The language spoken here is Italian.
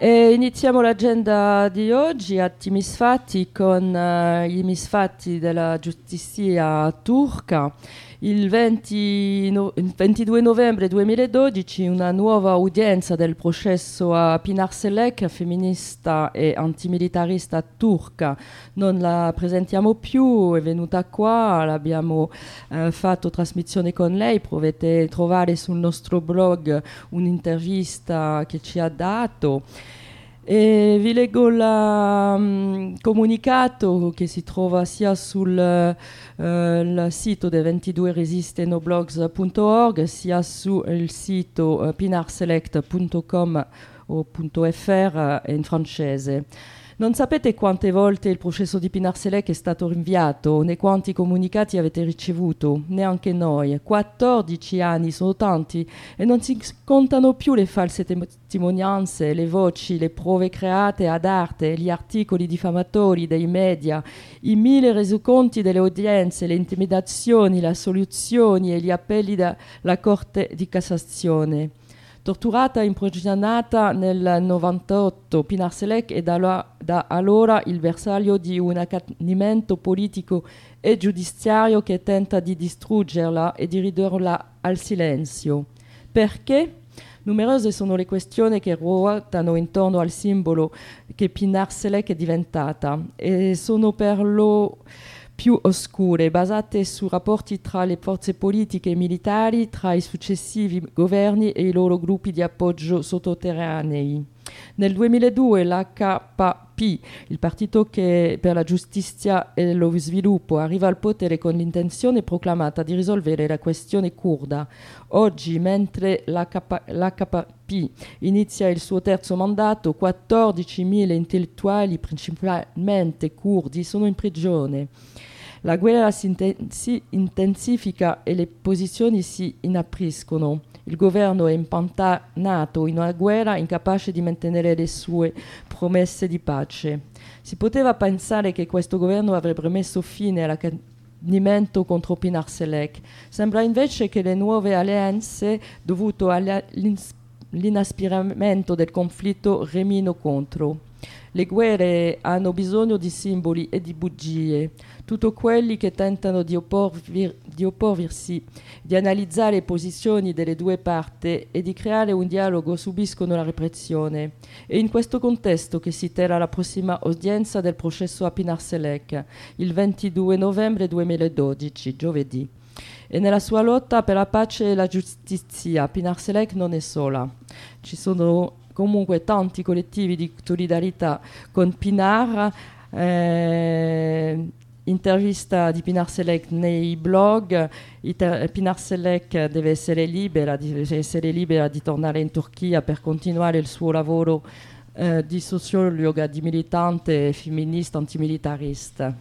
E iniziamo l'agenda di oggi atti misfatti con uh, i misfatti della giustizia turca. Il, 20 no, il, 22 novembre 2012 una nuova udienza del processo a Pinar Selek, femminista e antimilitarista turca. Non la presentiamo più, è venuta qua, l'abbiamo uh, fatto trasmissione con lei, potete trovare sul nostro blog un'intervista che ci ha dato. E vi leggo il um, comunicato che si trova sia sul uh, sito del 22 resistenobloggs.org sia sul sito uh, pinarselect.com o .fr uh, in francese. Non sapete quante volte il processo di Pinar Selec è stato rinviato, né quanti comunicati avete ricevuto, neanche noi. 14 anni sono tanti e non si contano più le false testimonianze, le voci, le prove create ad arte, gli articoli diffamatori dei media, i mille resoconti delle udienze, le intimidazioni, le soluzioni e gli appelli della Corte di Cassazione. Torturata e imprigionata nel 98, Pinar Selek è da, da, allora il bersaglio di un accanimento politico e giudiziario che tenta di distruggerla e di ridurla al silenzio. Perché? Numerose sono le questioni che ruotano intorno al simbolo che Pinar Selek è diventata e sono per lo più oscure, basate su rapporti tra le forze politiche e militari, tra i successivi governi e i loro gruppi di appoggio sottoterranei. Nel 2002 l'HP, il partito che per la giustizia e lo sviluppo, arriva al potere con l'intenzione proclamata di risolvere la questione kurda. Oggi, mentre l'HP inizia il suo terzo mandato, 14.000 intellettuali, principalmente kurdi, sono in prigione. La guerra si, si intensifica e le posizioni si inappriscono. Il governo è impantanato in una guerra incapace di mantenere le sue promesse di pace. Si poteva pensare che questo governo avrebbe messo fine all'accanimento contro Pinar Selek. Sembra invece che le nuove alleanze dovute all'inaspiramento del conflitto remino contro. Le guerre hanno bisogno di simboli e di bugie. Tutti quelli che tentano di, opporvi, di opporvirsi, di analizzare le posizioni delle due parti e di creare un dialogo subiscono la repressione. È in questo contesto che si terrà la prossima udienza del processo a Pinar Selec, il 22 novembre 2012, giovedì. E nella sua lotta per la pace e la giustizia, Pinar Selec non è sola. Ci sono comunque tanti collettivi di solidarietà con Pinar, eh, intervista di Pinar Selek nei blog, Iter- Pinar Selek deve essere, libera, deve essere libera di tornare in Turchia per continuare il suo lavoro eh, di sociologa, di militante femminista antimilitarista.